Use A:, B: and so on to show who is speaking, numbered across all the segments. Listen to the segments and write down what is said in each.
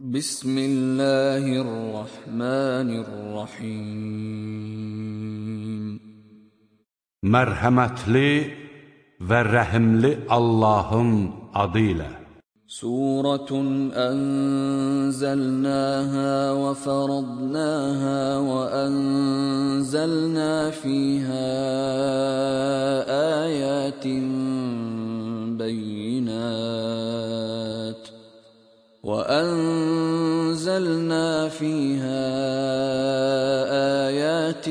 A: بسم الله الرحمن الرحيم.
B: مرحمتلي ورحملي اللهم أضيلة
A: سورة أنزلناها وفرضناها وأنزلنا فيها آيات بينات. وأنزلنا فيها آيات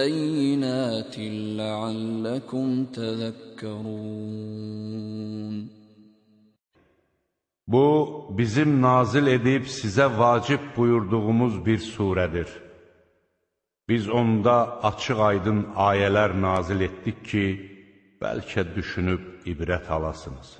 A: بينات لعلكم تذكرون
B: Bu, bizim nazil edib sizə vacib buyurduğumuz bir surədir. Biz onda açıq-aydın ayələr nazil etdik ki, bəlkə düşünüb ibrət alasınız.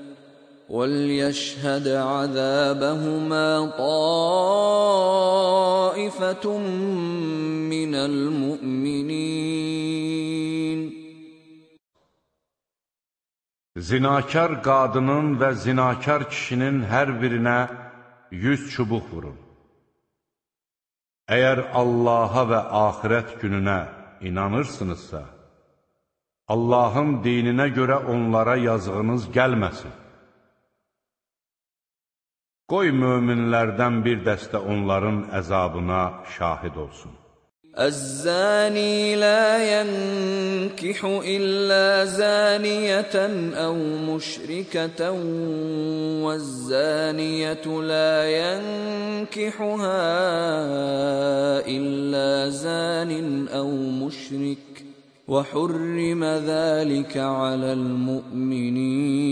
A: وليشهد عذابهما طائفة من المؤمنين
B: Zinakar qadının və zinakar kişinin hər birinə yüz çubuq vurun. Əgər Allaha və axirət gününə inanırsınızsa, Allahın dininə görə onlara yazığınız gəlməsin. Qoy möminlərdən bir dəstə onların əzabına şahid olsun.
A: الزاني لا ينكح إلا زانية أو مشركة والزانية لا ينكحها إلا زان أو مشرك وحرم ذلك على المؤمنين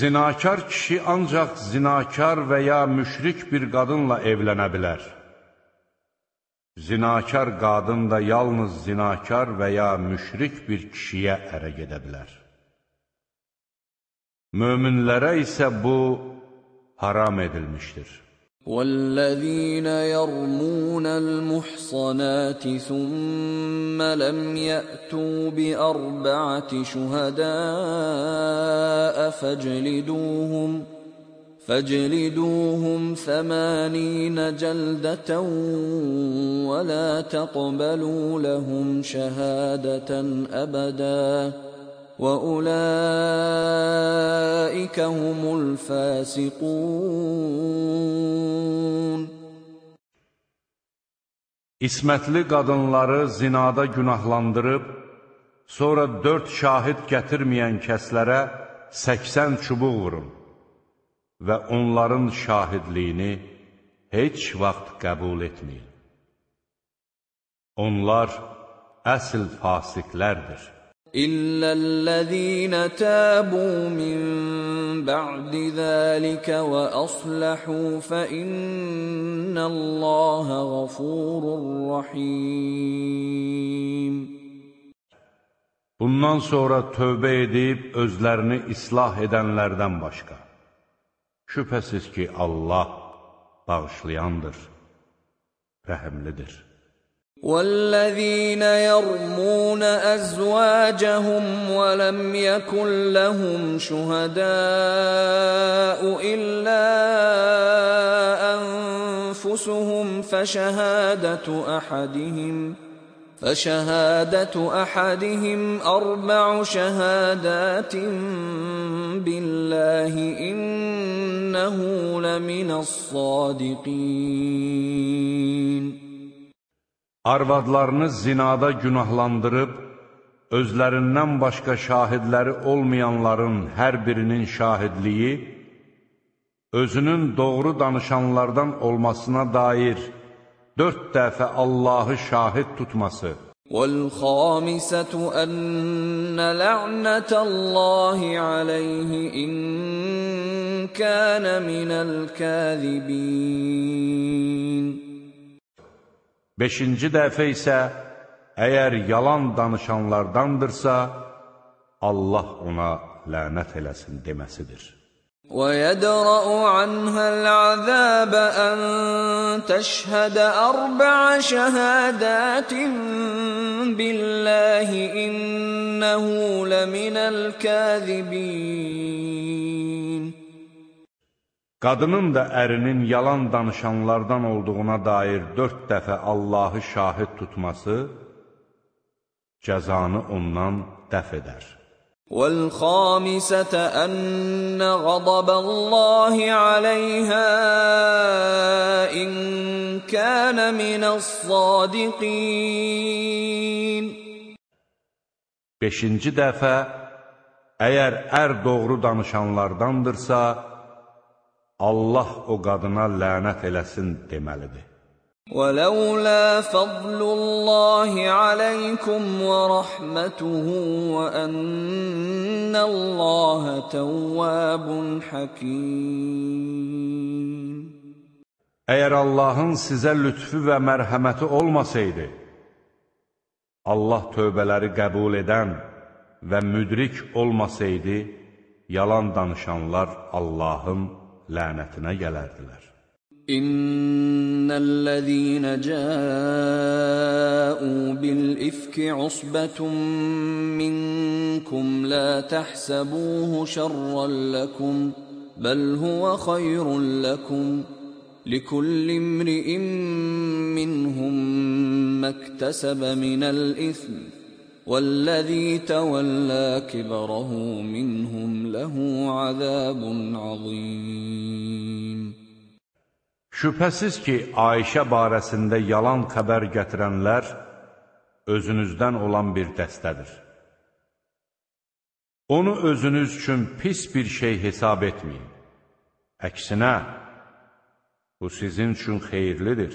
B: Zinakar kişi ancaq zinakar və ya müşrik bir qadınla evlənə bilər. Zinakar qadın da yalnız zinakar və ya müşrik bir kişiyə ərə gedə bilər. Möminlərə isə bu haram edilmişdir.
A: والذين يرمون المحصنات ثم لم يأتوا بأربعة شهداء فاجلدوهم فاجلدوهم ثمانين جلدة ولا تقبلوا لهم شهادة أبداً وَأُولَٰئِكَ هُمُ الْفَاسِقُونَ
B: İsmətli qadınları zinada günahlandırıb, sonra dörd şahid gətirməyən kəslərə 80 çubuq vurun və onların şahidliyini heç vaxt qəbul etməyin. Onlar əsl fasiqlərdir.
A: إلا الذين تابوا من بعد ذلك وأصلحوا فإن الله غفور رحيم
B: Bundan sonra tövbə edib özlərini islah edənlərdən başqa. Şübhəsiz ki, Allah bağışlayandır, rəhəmlidir.
A: والذين يرمون أزواجهم ولم يكن لهم شهداء إلا أنفسهم فشهادة أحدهم فشهادة أحدهم أربع شهادات بالله إنه لمن الصادقين
B: Arvadlarını zinada günahlandırıb, özlərindən başqa şahidləri olmayanların hər birinin şahidliyi, özünün doğru danışanlardan olmasına dair dörd dəfə Allahı şahid tutması
A: والخامسة أن لعنة الله عليه إن كان من الكاذبين
B: Beşinci dəfə isə, əgər yalan danışanlardandırsa, Allah ona lənət eləsin deməsidir.
A: ويدرأ عنها العذاب أن تشهد أربع شهادات بالله إنه لمن الكاذبين
B: Qadının da ərinin yalan danışanlardan olduğuna dair dörd dəfə Allahı şahid tutması cəzanı ondan dəf edər.
A: والخامسة أن غضب الله عليها إن كان من الصادقين
B: Beşinci dəfə, əgər ər doğru danışanlardandırsa, Allah o qadına lənət eləsin deməlidir.
A: ولولا فضل الله عليكم ورحمته وأن الله تواب حكيم
B: Əgər Allahın sizə lütfü və mərhəməti olmasaydı, Allah tövbələri qəbul edən və müdrik olmasaydı, yalan danışanlar Allahın lənətinə gələrdilər.
A: İnnellezîne câû bil ifki usbetun minkum la tahsabuhu şerran lekum bel huve hayrun lekum لكل امرئ منهم ما اكتسب من الإثم والذي تولى كبره منهم له عذاب عظيم
B: Şübhəsiz ki, Ayşə barəsində yalan xəbər gətirənlər özünüzdən olan bir dəstədir. Onu özünüz üçün pis bir şey hesab etməyin. Əksinə, bu sizin üçün xeyirlidir.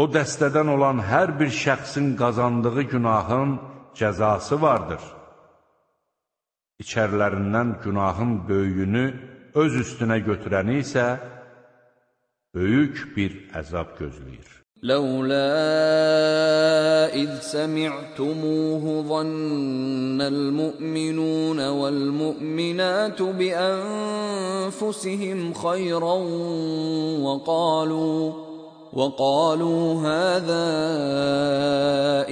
B: O dəstədən olan hər bir şəxsin qazandığı günahın cəzası vardır. İçərlərindən günahın böyüyünü öz üstünə götürəni isə böyük bir əzab gözləyir.
A: لولا إذ سمعتموه ظن المؤمنون والمؤمنات بأنفسهم خيرا وقالوا وقالوا هذا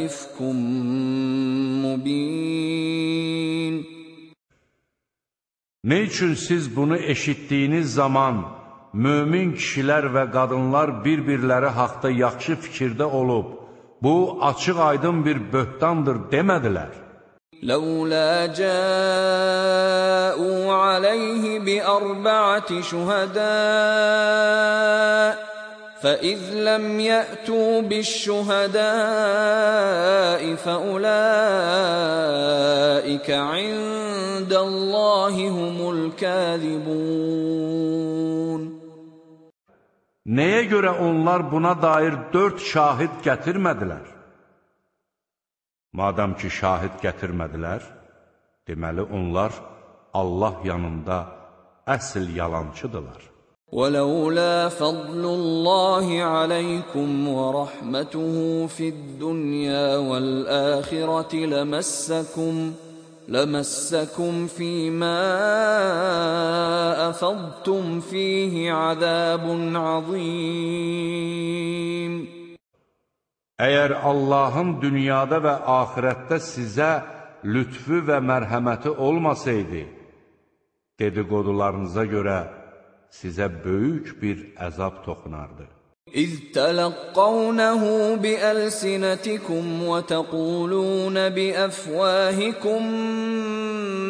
A: إفك مبين
B: Ne üçün siz bunu eşitdiyiniz zaman mömin kişilər və qadınlar bir-birləri haqda yaxşı fikirdə olub, bu açıq aydın bir böhtandır demədilər.
A: لولا جاءوا عليه بأربعة شهداء فإذ لم يأتوا بالشهداء فأولئك عند الله هم الكاذبون
B: Nəyə görə onlar buna dair dörd şahid gətirmədilər? Madam ki, şahid gətirmədilər, deməli onlar Allah yanında əsl yalancıdırlar.
A: ولولا فضل الله عليكم ورحمته في الدنيا والآخرة لمسكم لمسكم فيما أفضتم فيه عذاب عظيم
B: Əgər Allahın dünyada və axirətdə sizə lütfü və mərhəməti olmasaydı, dedikodularınıza görə sizə böyük bir əzab toxunardı.
A: إذ تلقونه بألسنتكم وتقولون بأفواهكم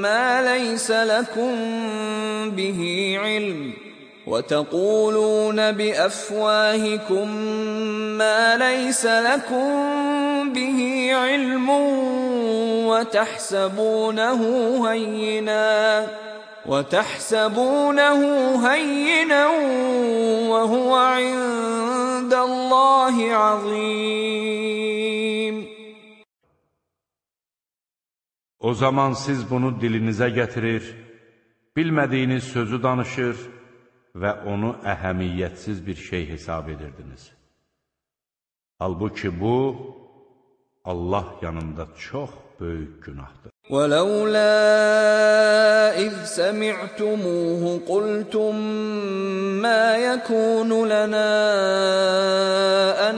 A: ما ليس لكم به علم وتقولون بأفواهكم ما ليس لكم به علم وتحسبونه هيناً وتحسبونه هينا وهو عند الله عظيم
B: O zaman siz bunu dilinizə gətirir, bilmədiyiniz sözü danışır və onu əhəmiyyətsiz bir şey hesab edirdiniz. Halbuki bu, Allah yanında çox böyük günahdır.
A: ولولا إذ سمعتموه قلتم ما يكون لنا أن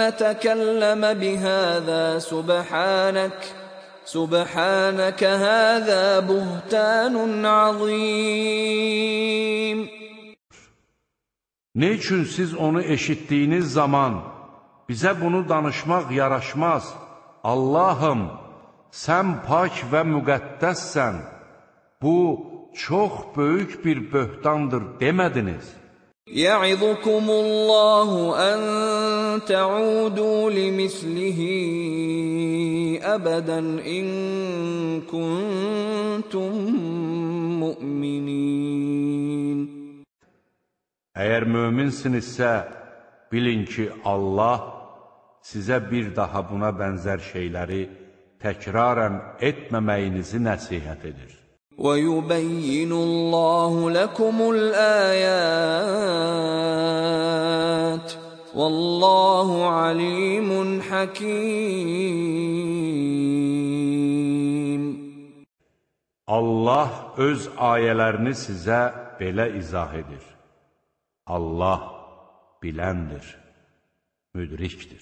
A: نتكلم بهذا سبحانك سبحانك هذا بهتان عظيم
B: Ne üçün siz onu eşitdiyiniz zaman bizə bunu danışmaq yaraşmaz? Allahım, sən pak və müqəddəssən, bu, çox böyük bir böhtandır demədiniz.
A: Yə'idukumullahu ən təudu limislihi əbədən in kuntum mu'minin.
B: Əgər möminsinizsə, bilin ki, Allah sizə bir daha buna bənzər şeyləri təkrarən etməməyinizi nəsihət edir.
A: وَيُبَيِّنُ اللَّهُ لَكُمُ الْآيَاتِ وَاللَّهُ عَلِيمٌ حَكِيمٌ
B: Allah öz ayələrini sizə belə izah edir. Allah biləndir, müdrikdir.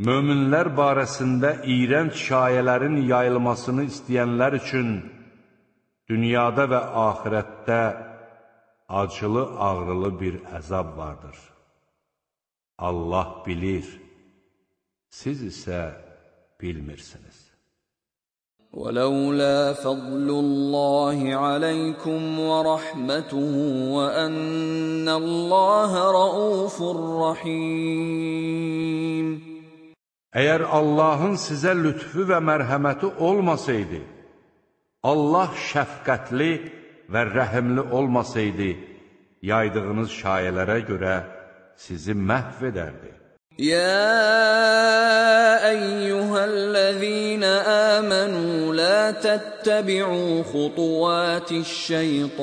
B: Möminlər barəsində iyrənc şayələrin yayılmasını istəyənlər üçün dünyada və axirətdə acılı-ağrılı bir əzab vardır. Allah bilir, siz isə bilmirsiniz.
A: ولولا فضل الله عليكم ورحمته وأن الله رؤوف رحيم
B: Əgər Allahın sizə lütfü və mərhəməti olmasaydı, Allah şəfqətli və rəhimli olmasaydı, yaydığınız şayələrə görə sizi məhv edərdi.
A: يا أيها الذين آمنوا لا تتبعوا خطوات الشيطان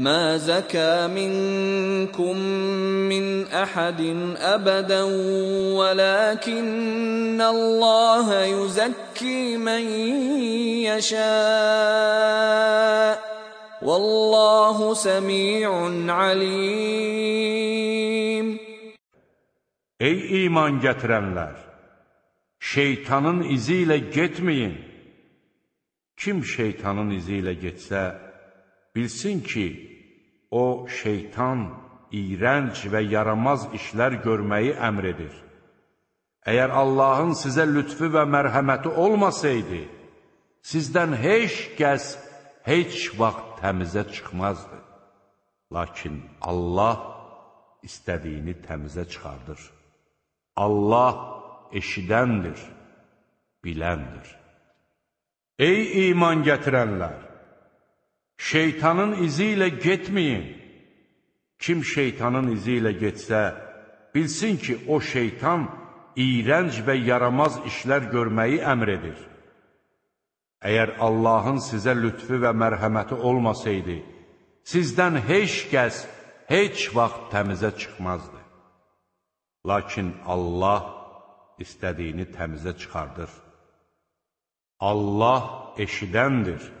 A: ما زكى منكم من احد ابدا ولكن الله يزكي من يشاء والله سميع عليم
B: Ey iman gətirənlər! Şeytanın izi ilə getməyin. Kim şeytanın izi ilə getsə, Bilsin ki, o şeytan iyrənc və yaramaz işlər görməyi əmr edir. Əgər Allahın sizə lütfü və mərhəməti olmasaydı, sizdən heç kəs heç vaxt təmizə çıxmazdı. Lakin Allah istədiyini təmizə çıxardır. Allah eşidəndir, biləndir. Ey iman gətirənlər! Şeytanın izi ilə getməyin. Kim şeytanın izi ilə getsə, bilsin ki, o şeytan iyrənc və yaramaz işlər görməyi əmr edir. Əgər Allahın sizə lütfü və mərhəməti olmasaydı, sizdən heç kəs heç vaxt təmizə çıxmazdı. Lakin Allah istədiyini təmizə çıxardır. Allah eşidəndir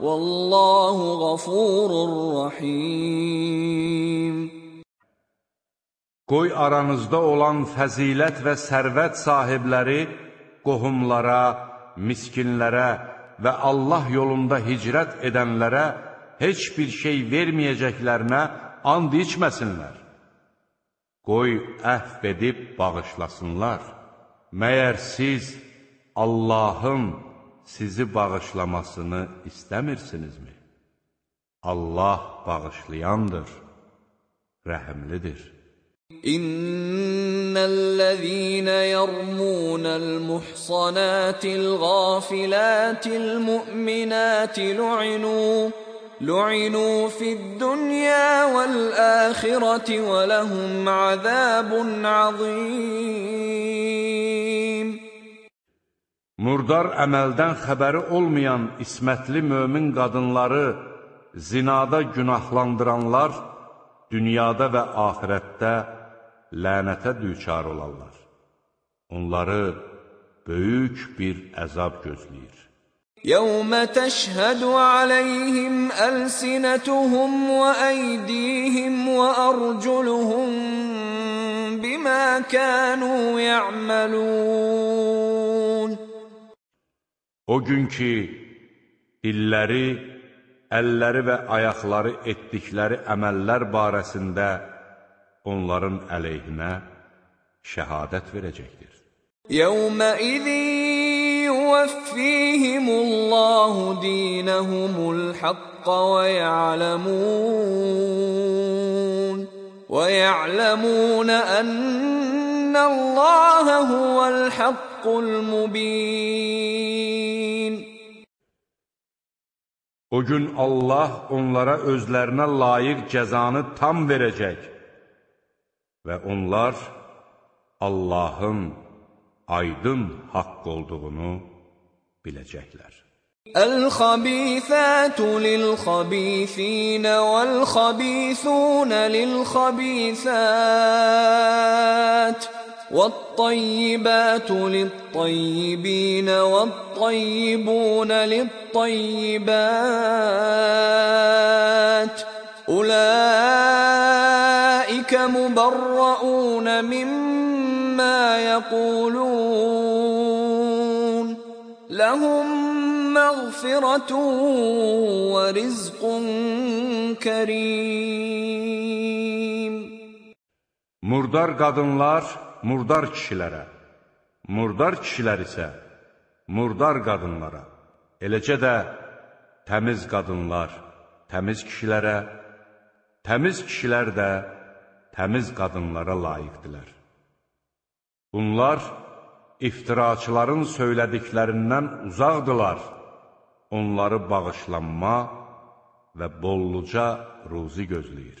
A: Vallahu ghafurur rahim.
B: Qoy aranızda olan fəzilət və sərvət sahibləri qohumlara, miskinlərə və Allah yolunda hicrət edənlərə heç bir şey verməyəcəklərinə and içməsinlər. Qoy əhv edib bağışlasınlar. Məyər siz Allahın sizi bağışlamasını istəmirsinizmi? Allah bağışlayandır, rəhimlidir.
A: İnnellezîne yermûnel muhsanâtil gâfilâtil mu'minâti lu'inû لعنوا في الدنيا والآخرة ولهم عذاب عظيم
B: Murdar əməldən xəbəri olmayan ismətli mömin qadınları zinada günahlandıranlar dünyada və axirətdə lənətə düçar olarlar. Onları böyük bir əzab gözləyir.
A: يَوْمَ تَشْهَدُ عَلَيْهِمْ أَلْسِنَتُهُمْ وَأَيْدِيهِمْ وَأَرْجُلُهُمْ بِمَا كَانُوا يَعْمَلُونَ
B: O gün ki, dilləri, əlləri və ayaqları etdikləri əməllər barəsində onların əleyhinə şəhadət verəcəkdir.
A: يَوْمَئِذٍ يُوَفِّيهِمُ اللَّهُ دِينَهُمُ الْحَقَّ وَيَعْلَمُونَ وَيَعْلَمُونَ أَنَّ اللَّهَ هُوَ الْحَقُّ الْمُبِينُ
B: O gün Allah onlara özlərinə layiq cəzanı tam verəcək və onlar Allahın aydın haqq olduğunu biləcəklər.
A: الخبيثات للخبيثين والخبيثون للخبيثات والطيبات للطيبين والطيبون للطيبات أولئك مبرؤون مما يقولون لهم مغفرة ورزق كريم
B: Murdar qadınlar murdar kişilərə, murdar kişilər isə murdar qadınlara, eləcə də təmiz qadınlar təmiz kişilərə, təmiz kişilər də təmiz qadınlara layiqdilər. Bunlar iftiraçıların söylədiklərindən uzaqdılar, onları bağışlanma və bolluca ruzi gözləyir.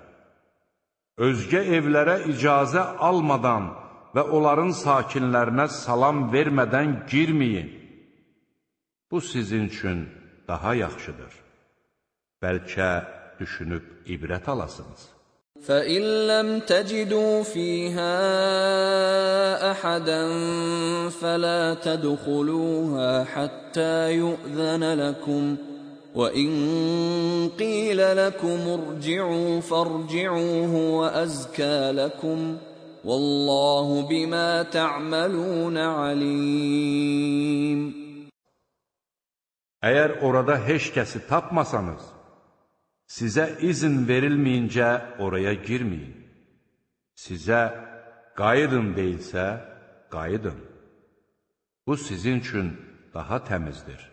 B: özgə evlərə icazə almadan və onların sakinlərinə salam vermədən girməyin. Bu sizin üçün daha yaxşıdır. Bəlkə düşünüb ibrət alasınız.
A: فَإِن لَّمْ تَجِدُوا فِيهَا أَحَدًا فَلَا تَدْخُلُوهَا حَتَّىٰ يُؤْذَنَ لَكُمْ ۖ وَإِن قِيلَ لَكُمُ ارْجِعُوا فَارْجِعُوا هُوَ أَزْكَىٰ لَكُمْ وَاللَّهُ بِمَا تَعْمَلُونَ عَلِيمٌ
B: Əgər orada heç kəsi tapmasanız, sizə izin verilməyincə oraya girməyin. sizə qayıdın deyilsə, qayıdın. Bu sizin üçün daha təmizdir.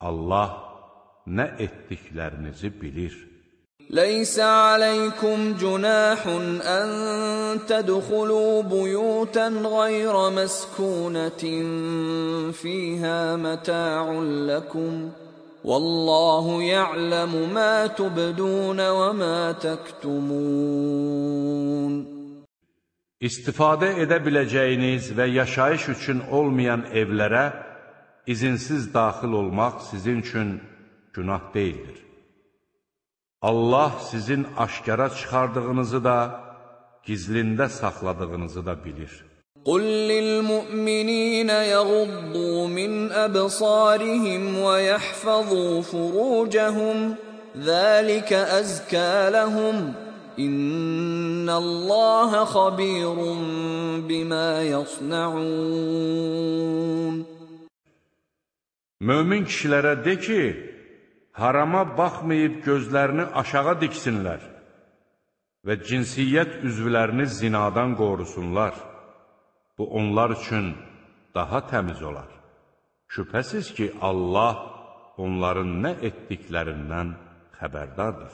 B: Allah nə etdiklərinizi bilir.
A: ليس عليكم جناح أن تدخلوا بيوتا غير مسكونة فيها متاع لكم والله يعلم ما تبدون وما تكتمون
B: İstifadə edə biləcəyiniz və yaşayış üçün olmayan evlərə izinsiz daxil olmaq sizin üçün günah deyildir. Allah sizin aşkara çıxardığınızı da, gizlində saxladığınızı da bilir.
A: قل للمؤمنين يغضوا من أبصارهم ويحفظوا فروجهم ذلك أزكى لهم إن الله خبير بما يصنعون
B: Mömin kişilərə de ki, harama baxmayıb gözlərini aşağı diksinlər və cinsiyyət üzvlərini zinadan qorusunlar. Bu, onlar üçün daha təmiz olar. Şübhəsiz ki, Allah onların nə etdiklərindən xəbərdardır.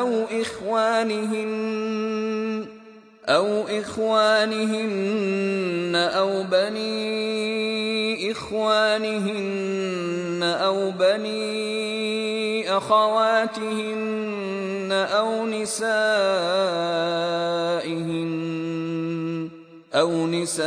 A: أو إخوانهن أو إخوانهن أو بني إخوانهن أو بني أخواتهن أو نسائهن أو نسائهن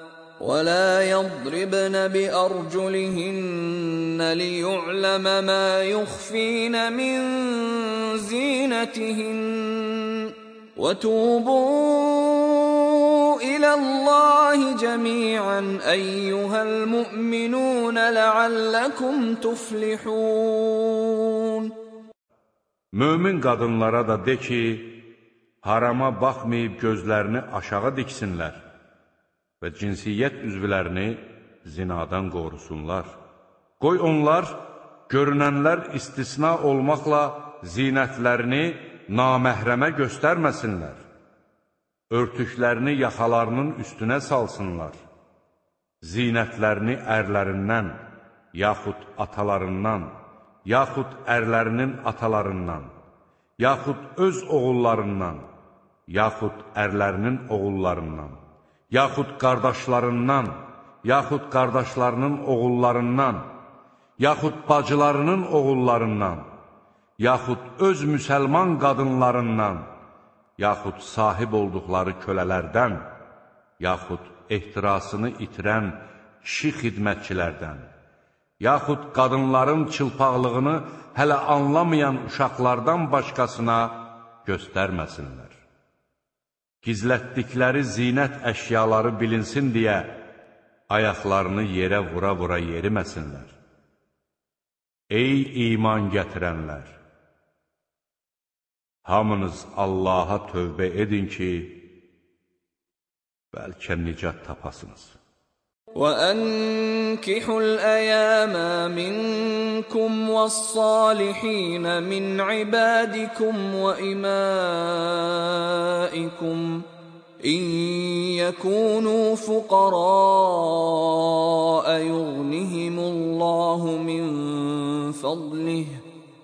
A: ولا يضربن بأرجلهن ليعلم ما يخفين من زينتهن. وتوبوا إلى الله جميعا أيها المؤمنون لعلكم تفلحون.
B: Mömin qadınlara da de ki, harama baxmayıb gözlərini aşağı diksinlər və cinsiyyət üzvlərini zinadan qorusunlar. Qoy onlar, görünənlər istisna olmaqla zinətlərini naməhrəmə göstərməsinlər. Örtüklərini yaxalarının üstünə salsınlar. Zinətlərini ərlərindən, yaxud atalarından, yaxud ərlərinin atalarından, yaxud öz oğullarından, yaxud ərlərinin oğullarından, yaxud qardaşlarından, yaxud qardaşlarının oğullarından, yaxud bacılarının oğullarından, yaxud öz müsəlman qadınlarından, yaxud sahib olduqları kölələrdən, yaxud ehtirasını itirən kişi xidmətçilərdən, yaxud qadınların çılpaqlığını hələ anlamayan uşaqlardan başqasına göstərməsinlər. Gizlətdikləri zinət əşyaları bilinsin deyə ayaqlarını yerə vura-vura yeriməsinlər. Ey iman gətirənlər! Hamınız Allaha tövbə edin ki, bəlkə nicat tapasınız.
A: وأنكحوا الأيام منكم والصالحين من عبادكم وإمائكم إن يكونوا فقراء يغنهم الله من فضله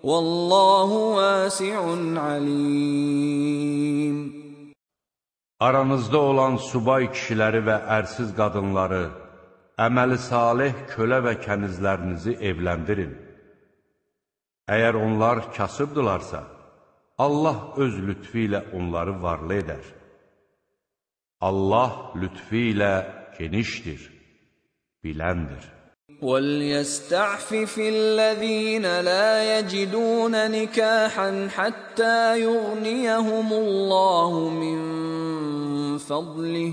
A: والله واسع عليم.
B: Aranızda olan subay kişiləri və ərsiz qadınları, əməli salih kölə və kənizlərinizi evləndirin. Əgər onlar kasıbdırlarsa, Allah öz lütfi ilə onları varlı edər. Allah lütfi ilə genişdir, biləndir.
A: وَلْيَسْتَعْفِفِ الَّذِينَ لَا يَجِدُونَ نِكَاحًا حَتَّى يُغْنِيَهُمُ اللَّهُ مِنْ فَضْلِهِ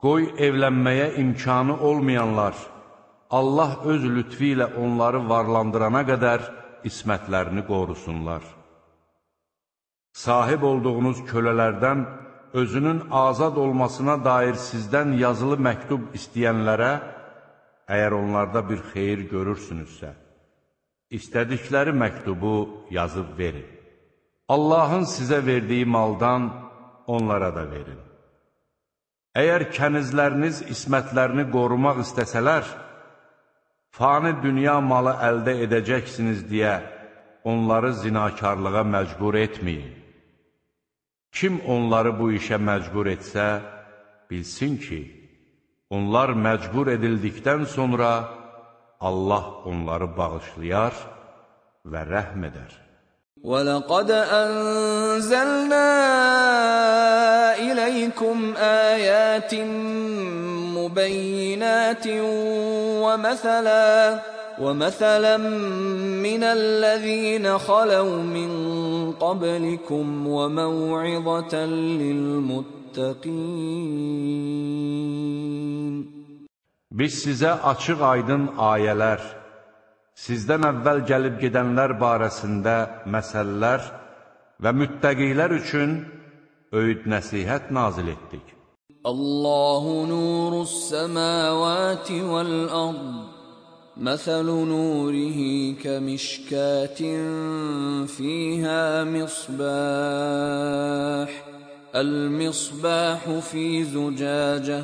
B: Qoy evlənməyə imkanı olmayanlar, Allah öz lütfi ilə onları varlandırana qədər ismətlərini qorusunlar. Sahib olduğunuz kölələrdən özünün azad olmasına dair sizdən yazılı məktub istəyənlərə, əgər onlarda bir xeyir görürsünüzsə, istədikləri məktubu yazıb verin. Allahın sizə verdiyi maldan onlara da verin. Əgər kənizləriniz ismətlərini qorumaq istəsələr, fani dünya malı əldə edəcəksiniz deyə onları zinakarlığa məcbur etməyin. Kim onları bu işə məcbur etsə, bilsin ki, onlar məcbur edildikdən sonra Allah onları bağışlayar və rəhm edər.
A: وَلَقَدْ أَنزَلْنَا إِلَيْكُمْ آيَاتٍ مُبَيِّنَاتٍ وَمَثَلًا وَمَثَلًا مِنَ الَّذِينَ خَلَوْا مِن قَبْلِكُمْ وَمَوْعِظَةً لِلْمُتَّقِينَ.
B: Biz sizə açıq aydın ayələr sizdən əvvəl gəlib gedənlər barəsində məsələlər və müttəqilər üçün öyüd nəsihət nazil etdik.
A: Allahu nurus semawati vel ard مثل نوره كمشكاة فيها مصباح المصباح في زجاجه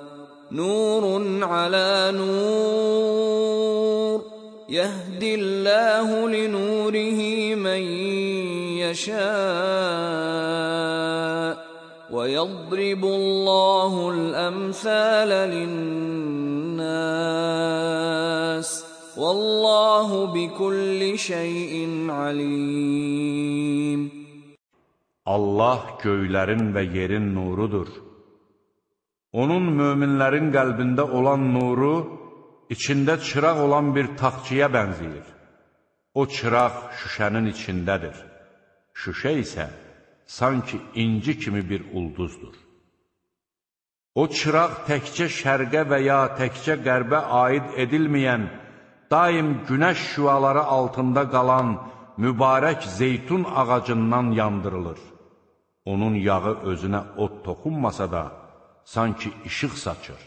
A: نور على نور. يهدي الله لنوره من يشاء. ويضرب الله الأمثال للناس. والله بكل شيء عليم.
B: Allah göylərin və yerin nurudur. Onun möminlərin qəlbində olan nuru içində çıraq olan bir taxçıya bənzəyir. O çıraq şüşənin içindədir. Şüşə isə sanki inci kimi bir ulduzdur. O çıraq təkcə şərqə və ya təkcə qərbə aid edilməyən, daim günəş şüaları altında qalan mübarək zeytun ağacından yandırılır. Onun yağı özünə od toxunmasa da, sanki işıq saçır.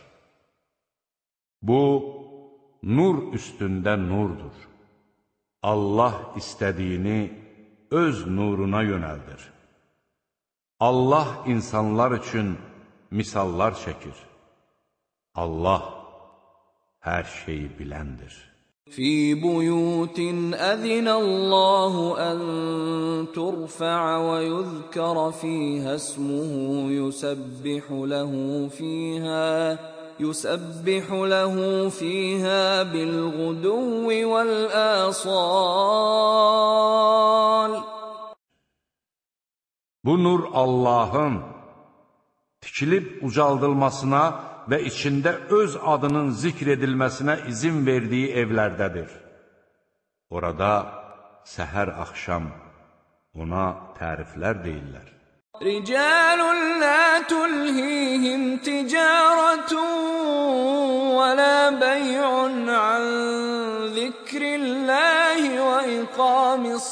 B: Bu, nur üstündə nurdur. Allah istədiyini öz nuruna yönəldir. Allah insanlar üçün misallar çəkir. Allah hər şeyi biləndir.
A: في بيوت أذن الله أن ترفع ويذكر فيها اسمه يسبح له فيها يسبح له فيها بالغدو والآصال.
B: Bu nur Allahın tikilib ucaldılmasına və içində öz adının zikr edilməsinə izin verdiyi evlərdədir. Orada səhər axşam ona təriflər deyirlər.
A: Ricalun la tulhihim ticaretun və la bey'un an zikrillahi və iqamis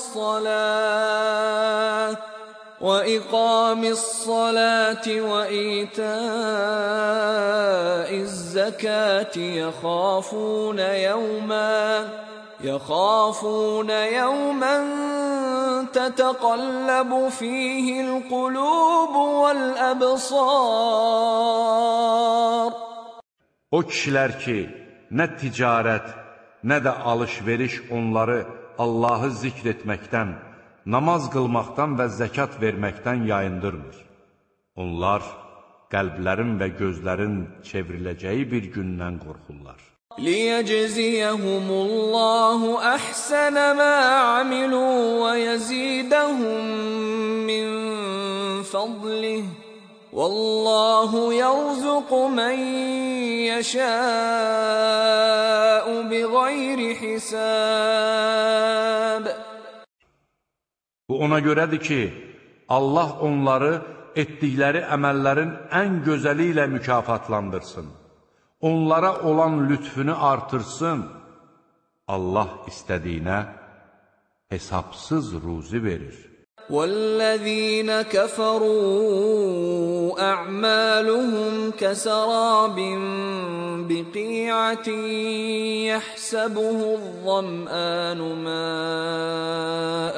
A: وإقام الصلاة وإيتاء الزكاة يخافون يوما يخافون يوما تتقلب فيه القلوب والأبصار.
B: O kişilər ki, nə ticarət, nə də alış-veriş onları Allahı zikr etməkdən, namaz qılmaqdan və zəkat verməkdən yayındırmır. Onlar qəlblərin və gözlərin çevriləcəyi bir gündən qorxurlar.
A: Liyəcziyəhumullahu əhsənə mə amilu və yəzidəhum min fadlih. Vallahu yərzuqu mən yəşəu biğayri hisəb.
B: Bu ona görədir ki, Allah onları etdikləri əməllərin ən gözəli ilə mükafatlandırsın. Onlara olan lütfünü artırsın. Allah istədiyinə hesabsız ruzi verir.
A: وَالَّذِينَ كَفَرُوا أَعْمَالُهُمْ كَسَرَابٍ بِقِيعَةٍ يَحْسَبُهُ الظَّمْآنُ مَاءً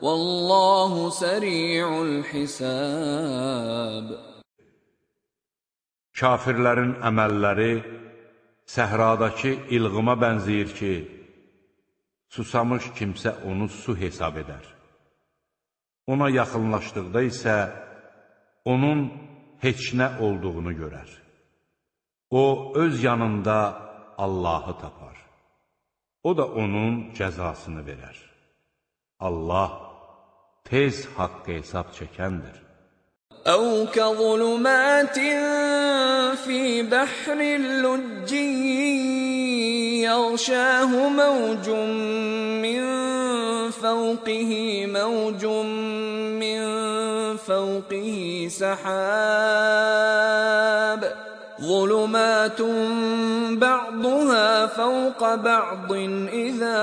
A: Vallahu səri'ul hisab.
B: Kafirlərin əməlləri səhradakı ilğıma bənzəyir ki, susamış kimsə onu su hesab edər. Ona yaxınlaşdıqda isə onun heç nə olduğunu görər. O, öz yanında Allahı tapar. O da onun cəzasını verər. Allah tez haqqı hesab çəkəndir.
A: أو كظلمات في بحر اللج يغشاه موج من فوقه موج من فوقه سحاب ظلمات بعضها فوق بعض إذا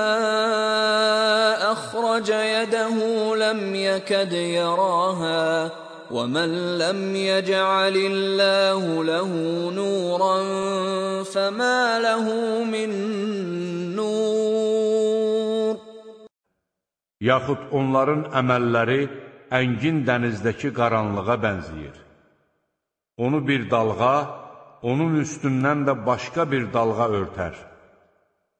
A: أخرج يده لم يكد يراها ومن لم يجعل الله له نورا فما له من نور
B: Yaxud onların əməlləri əngin dənizdəki qaranlığa bənzəyir. Onu bir dalğa, onun üstündən də başqa bir dalğa örtər.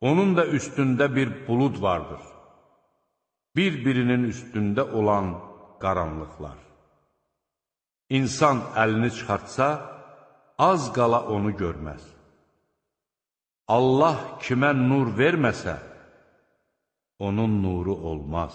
B: Onun da üstündə bir bulud vardır. Bir-birinin üstündə olan qaranlıqlar. İnsan əlini çıxartsa, az qala onu görməz. Allah kimə nur verməsə, onun nuru olmaz.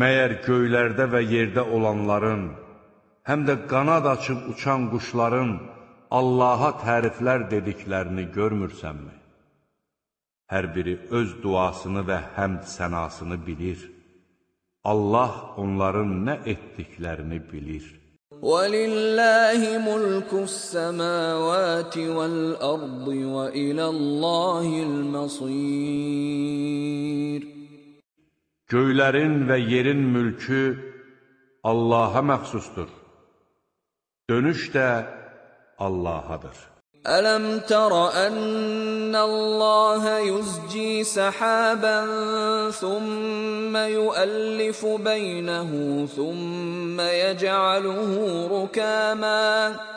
B: Məyər göylərdə və yerdə olanların, həm də qanad açıb uçan quşların Allaha təriflər dediklərini görmürsənmi? Hər biri öz duasını və həmd sənasını bilir. Allah onların nə etdiklərini bilir.
A: وَلِلَّهِ مُلْكُ السَّمَاوَاتِ وَالْأَرْضِ وَإِلَى اللَّهِ الْمَصِيرُ
B: Göylərin və yerin mülkü Allaha məxsusdur. Dönüş də Allahadır.
A: Ələm tərə ənnəlləhə yuzci səhəbən thumma yuəllifu beynəhu thumma yəcəaluhu rükəmən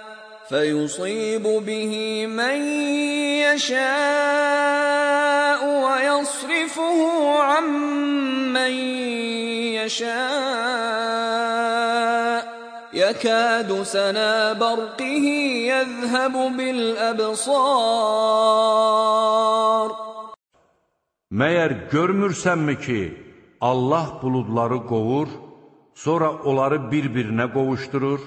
A: فيصيب به من يشاء ويصرفه عن من يشاء يكاد سنا برقه يذهب بالأبصار
B: Məyər görmürsənmi ki, Allah buludları qovur, sonra onları bir-birinə qovuşdurur,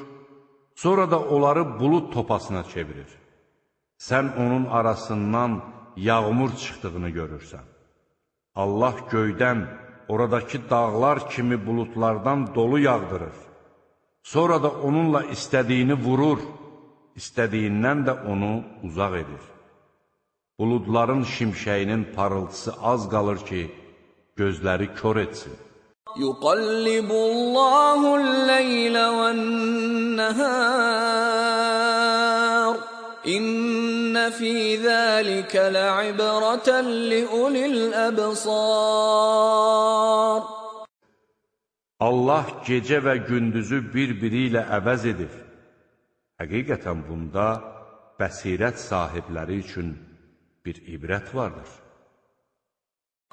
B: Sonra da onları bulud topasına çevirir. Sən onun arasından yağmur çıxdığını görürsən. Allah göydən oradakı dağlar kimi buludlardan dolu yağdırır. Sonra da onunla istədiyini vurur, istədiyindən də onu uzaq edir. Buludların şimşəyinin parıltısı az qalır ki, gözləri kör etsin.
A: يقلب الله الليل والنهار إن في ذلك لعبرة لأولي الأبصار
B: Allah gecə və gündüzü bir-biri ilə əvəz edir. Həqiqətən bunda bəsirət sahibləri üçün bir ibrət vardır.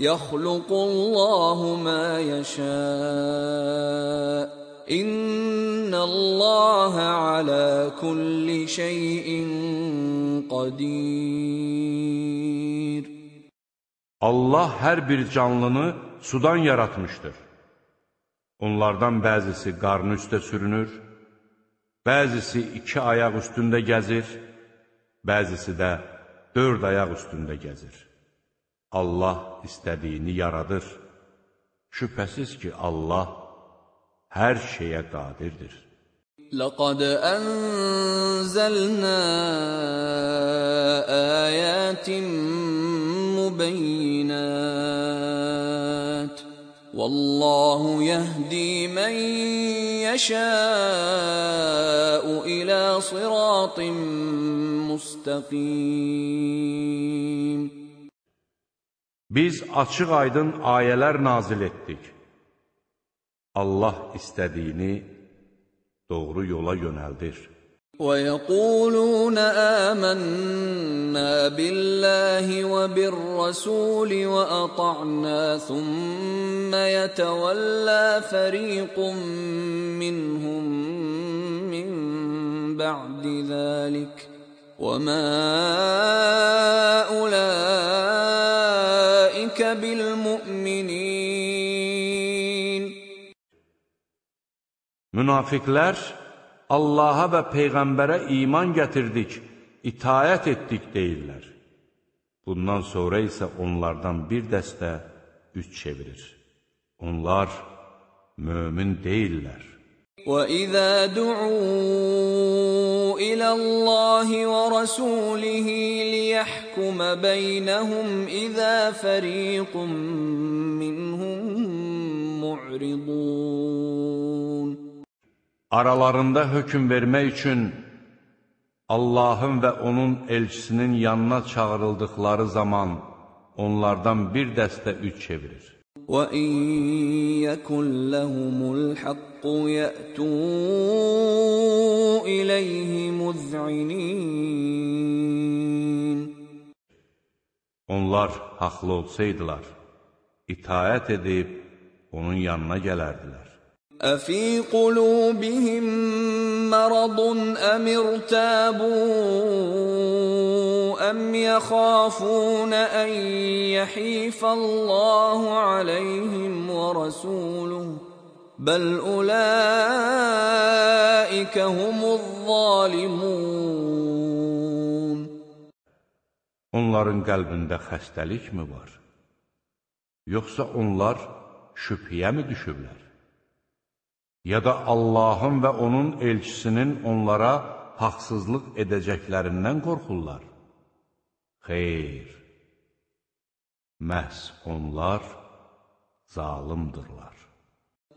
A: يخلق الله ما يشاء إن الله على كل شيء قدير
B: Allah hər bir canlını sudan yaratmışdır. Onlardan bəzisi qarnı üstə sürünür, bəzisi iki ayaq üstündə gəzir, bəzisi də dörd ayaq üstündə gəzir. Allah istədiyini yaradır. Şübhəsiz ki, Allah hər şeyə qadirdir.
A: لقد أنزلنا آيات مبينات والله يهدي من يشاء إلى صراط مستقيم
B: Biz açıq-aydın ayələr nazil etdik. Allah istədiyini doğru yola yönəldir.
A: ويقولون آمنا بالله وبالرسول وأطعنا ثم يتولى فريق منهم من بعد ذلك وما أولئك بالمؤمنين
B: Münafiqlər Allaha və Peyğəmbərə iman gətirdik, itayət etdik deyirlər. Bundan sonra isə onlardan bir dəstə üç çevirir. Onlar mömin deyillər.
A: وَإِذَا دُعُوا إِلَى اللَّهِ وَرَسُولِهِ لِيَحْكُمَ بَيْنَهُمْ إِذَا فَرِيقٌ مِّنْهُم مُّعْرِضُونَ
B: Aralarında hökm vermək üçün Allahın və onun elçisinin yanına çağırıldıqları zaman onlardan bir dəstə üç çevirir.
A: وَإِن يَكُن لَّهُمُ الْحَقُّ يَأْتُوا إِلَيْهِ مُذْعِنِينَ
B: Onlar haqlı olsaydılar, itayət edib onun yanına gələrdilər.
A: أفي قلوبهم مرض أم ارتابوا أم يخافون أن يحيف الله عليهم ورسوله Bəl ulaikə humuz zalimun.
B: Onların qəlbində xəstəlikmi var? Yoxsa onlar şübhiyəmi düşüblər? Ya da Allahın və onun elçisinin onlara haqsızlıq edəcəklərindən qorxurlar? Xeyr, məhz onlar zalimdırlar.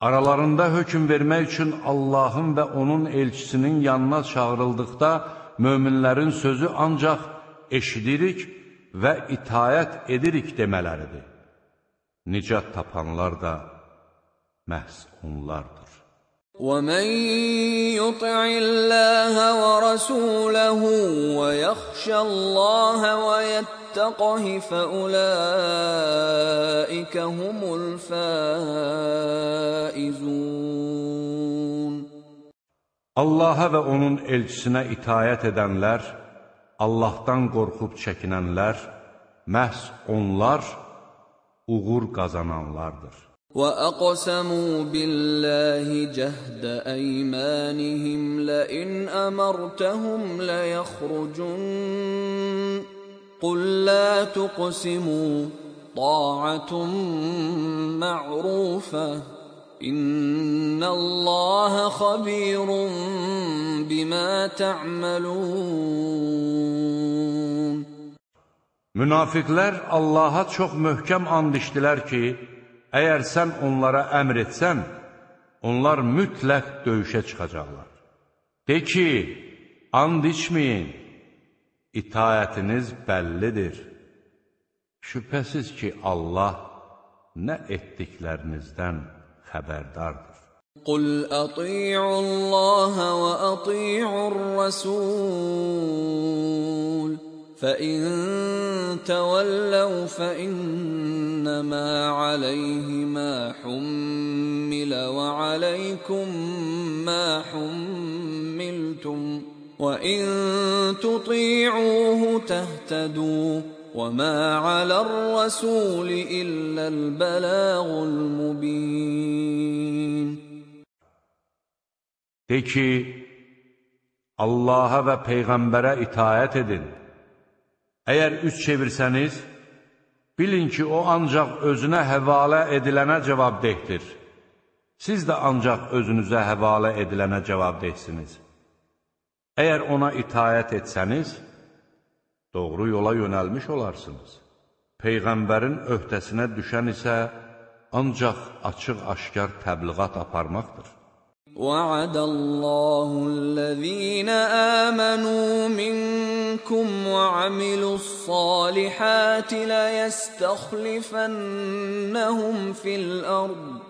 B: Aralarında hökm vermək üçün Allahın və onun elçisinin yanına çağırıldıqda möminlərin sözü ancaq eşidirik və itayət edirik demələridir. Nicat tapanlar da məhz onlardır.
A: ومن يطع الله ورسوله ويخشى الله ويتقه فاولئك هم الفائزون
B: Allaha və onun elçisinə itayət edənlər, Allahdan qorxub çəkinənlər, məhz onlar uğur qazananlardır.
A: وأقسموا بالله جهد أيمانهم لئن أمرتهم ليخرجن قل لا تقسموا طاعة معروفة إن الله خبير بما تعملون
B: Münafiqlər Allaha çox möhkəm and içdilər ki, Əgər sən onlara əmr etsən, onlar mütləq döyüşə çıxacaqlar. De ki, and içməyin, itayətiniz bəllidir. Şübhəsiz ki, Allah nə etdiklərinizdən xəbərdardır.
A: قل أطيعوا الله وأطيعوا الرسول فإن تولوا فإنما عليه ما حمل وعليكم ما حملتم وإن تطيعوه تهتدوا وما على الرسول إلا البلاغ المبين
B: De ki, Allaha və Peyğəmbərə itayət edin. Əgər üç çevirsəniz, bilin ki, o ancaq özünə həvalə edilənə cavabdehdir. Siz də ancaq özünüzə həvalə edilənə cavabdehsiniz. Əgər ona itayət etsəniz, doğru yola yönəlmiş olarsınız. Peyğəmbərin öhdəsinə düşən isə ancaq açıq-aşkar təbliğat aparmaqdır.
A: وعد الله الذين آمنوا منكم وعملوا الصالحات ليستخلفنهم في الأرض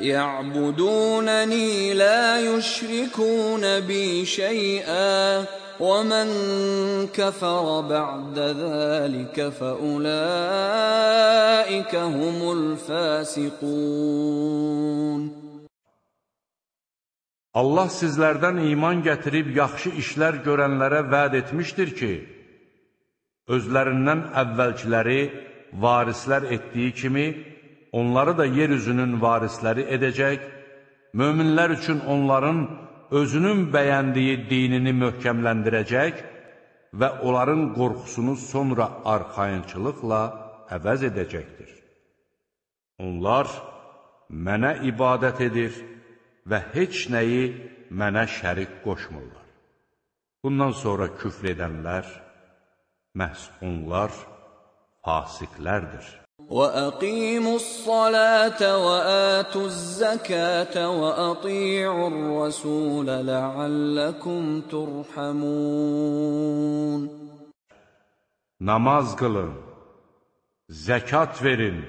A: يعبدونني لا يشركون بي شيئا ومن كفر بعد ذلك فأولئك هم الفاسقون
B: Allah sizlərdən iman gətirib yaxşı işlər görənlərə vəd etmişdir ki, özlərindən əvvəlkiləri varislər etdiyi kimi, onları da yer üzünün varisləri edəcək, möminlər üçün onların özünün bəyəndiyi dinini möhkəmləndirəcək və onların qorxusunu sonra arxayınçılıqla əvəz edəcəkdir. Onlar mənə ibadət edir və heç nəyi mənə şərik qoşmurlar. Bundan sonra küfr edənlər, məhz onlar fasiqlərdir.
A: وَأَقِيمُوا الصَّلَاةَ وَآتُوا الزَّكَاةَ وَأَطِيعُوا الرَّسُولَ لَعَلَّكُمْ تُرْحَمُونَ
B: Namaz qılın, zəkat verin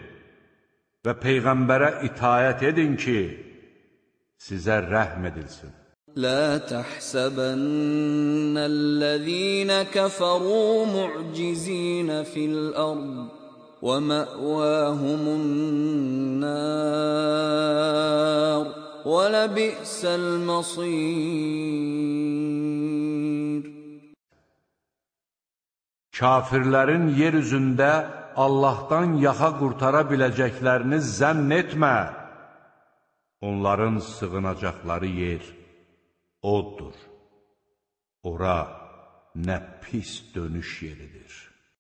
B: və Peyğəmbərə itayət edin ki, sizə rəhm edilsin.
A: لا تحسبن الذين كفروا معجزين في الأرض ومأواهم النار ولبئس المصير
B: Kafirlərin yer üzündə Allahdan yaxa qurtara biləcəklərini zənn etmə. Onların sığınacaqları yer oddur. Ora nə pis dönüş yeridir.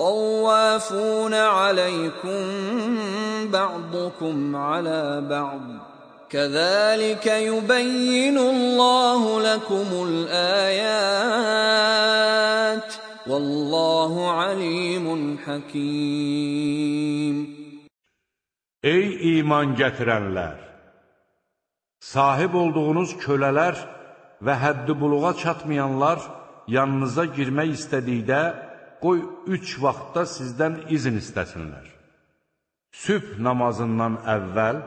A: طوافون عليكم بعضكم على بعض كذلك يبين الله لكم الآيات والله عليم حكيم
B: Ey iman gətirənlər! Sahib olduğunuz kölələr və həddi buluğa çatmayanlar yanınıza girmək istədikdə qoy üç vaxtda sizdən izin istəsinlər. Sübh namazından əvvəl,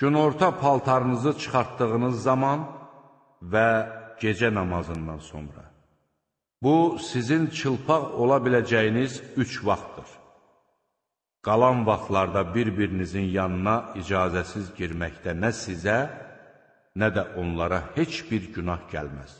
B: günorta paltarınızı çıxartdığınız zaman və gecə namazından sonra. Bu, sizin çılpaq ola biləcəyiniz üç vaxtdır. Qalan vaxtlarda bir-birinizin yanına icazəsiz girməkdə nə sizə, nə də onlara heç bir günah gəlməz.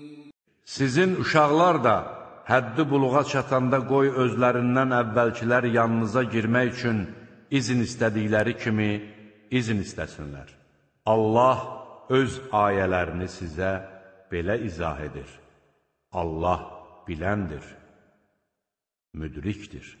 B: Sizin uşaqlar da həddi buluğa çatanda qoy özlərindən əvvəlkilər yanınıza girmək üçün izin istədikləri kimi izin istəsinlər. Allah öz ayələrini sizə belə izah edir. Allah biləndir, müdrikdir.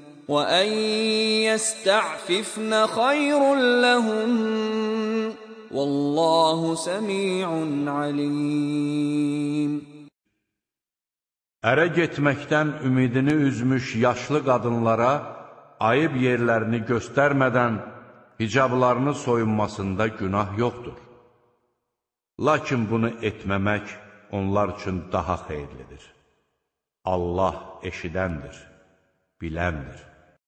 A: وَأَنْ يَسْتَعْفِفْنَ خَيْرٌ لَهُنَّ وَاللّٰهُ سَمِيعٌ عَلِيمٌ
B: Ərə getməkdən ümidini üzmüş yaşlı qadınlara ayıb yerlərini göstərmədən hicablarını soyunmasında günah yoxdur. Lakin bunu etməmək onlar üçün daha xeyirlidir. Allah eşidəndir, biləndir.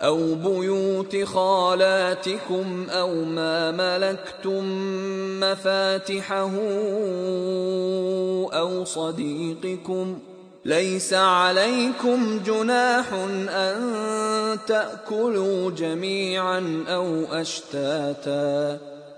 A: أو بيوت خالاتكم أو ما ملكتم مفاتحه أو صديقكم ۖ ليس عليكم جناح أن تأكلوا جميعا أو أشتاتا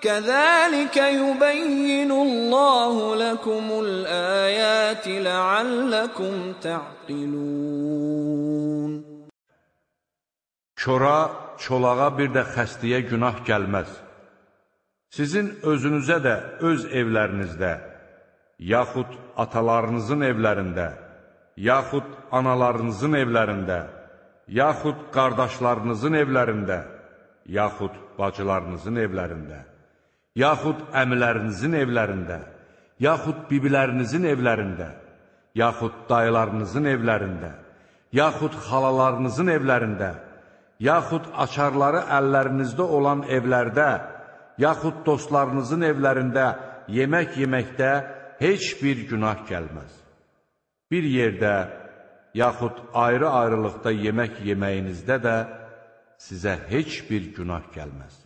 A: كذلك يبين الله لكم الآيات لعلكم تعقلون
B: Çora, çolağa bir də xəstəyə günah gəlməz. Sizin özünüzə də öz evlərinizdə, yaxud atalarınızın evlərində, yaxud analarınızın evlərində, yaxud qardaşlarınızın evlərində, yaxud bacılarınızın evlərində, yaxud əmilərinizin evlərində, yaxud bibilərinizin evlərində, yaxud dayılarınızın evlərində, yaxud xalalarınızın evlərində, yaxud açarları əllərinizdə olan evlərdə, yaxud dostlarınızın evlərində yemək yeməkdə heç bir günah gəlməz. Bir yerdə, yaxud ayrı-ayrılıqda yemək yeməyinizdə də sizə heç bir günah gəlməz.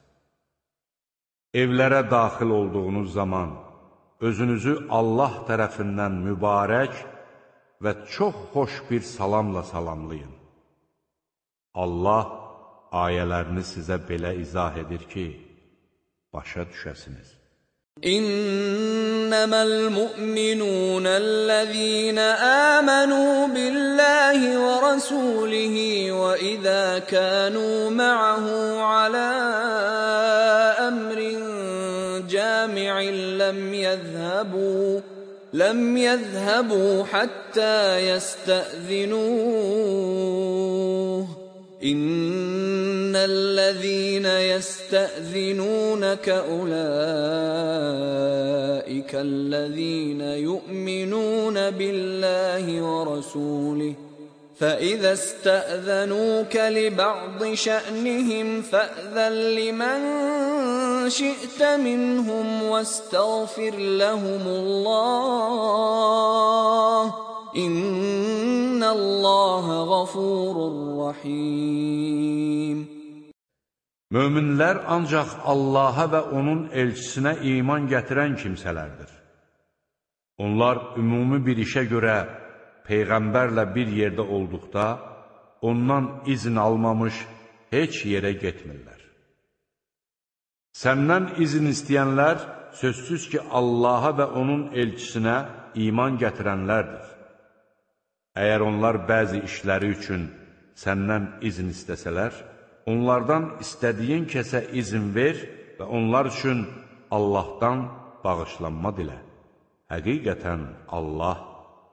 B: Evlərə daxil olduğunuz zaman özünüzü Allah tərəfindən mübarək və çox xoş bir salamla salamlayın. Allah ayələrini sizə belə izah edir ki, başa düşəsiniz.
A: İnnəməl müminunəl-ləzīnə əmənu billəhi və rəsulihi və idə kənu mə'ahu aləə لم يذهبوا لم يذهبوا حتى يستأذنوه. إن الذين يستأذنونك أولئك الذين يؤمنون بالله ورسوله. فإذا استأذنوك لبعض شأنهم فأذن لمن شئت منهم واستغفر لهم الله إن الله غفور رحيم
B: Möminlər ancaq Allaha və onun elçisinə iman gətirən kimsələrdir. Onlar ümumi bir işə görə Peyğəmbərlə bir yerdə olduqda, ondan izin almamış heç yerə getmirlər. Səndən izin istəyənlər sözsüz ki, Allaha və onun elçisinə iman gətirənlərdir. Əgər onlar bəzi işləri üçün səndən izin istəsələr, onlardan istədiyin kəsə izin ver və onlar üçün Allahdan bağışlanma dilə. Həqiqətən Allah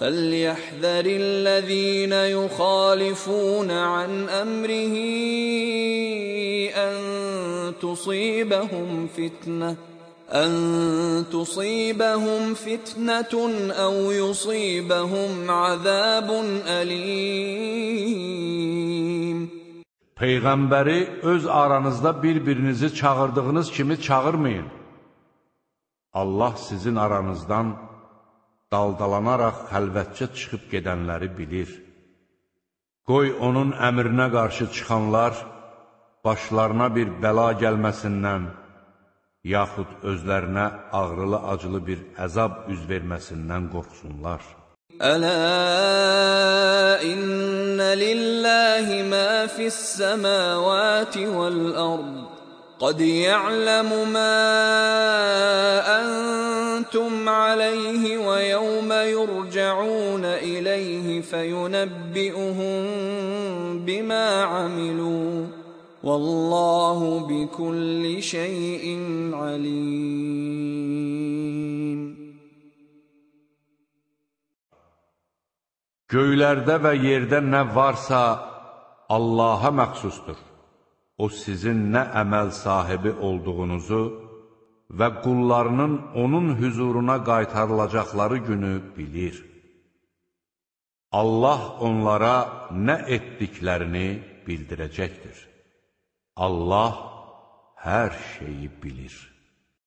A: فليحذر الذين يخالفون عن امره ان تصيبهم فتنه ان تصيبهم فتنه أو يصيبهم عذاب اليم
B: Peyğəmbəri öz aranızda bir-birinizi çağırdığınız kimi çağırmayın. Allah sizin aranızdan daldalanaraq xəlvətcə çıxıb gedənləri bilir. Qoy onun əmrinə qarşı çıxanlar başlarına bir bəla gəlməsindən, yaxud özlərinə ağrılı-acılı bir əzab üz verməsindən qorxsunlar.
A: Ələ innə lillahi mə fis-səmavati vəl-ərd قد يعلم ما أنتم عليه ويوم يرجعون إليه فينبئهم بما عملوا والله بكل شيء عليم
B: Göylərdə və yerdə nə varsa Allaha məxsusdur. O sizin nə əməl sahibi olduğunuzu və qullarının onun hüzuruna qaytarılacaqları günü bilir. Allah onlara nə etdiklərini bildirəcəkdir. Allah hər şeyi bilir.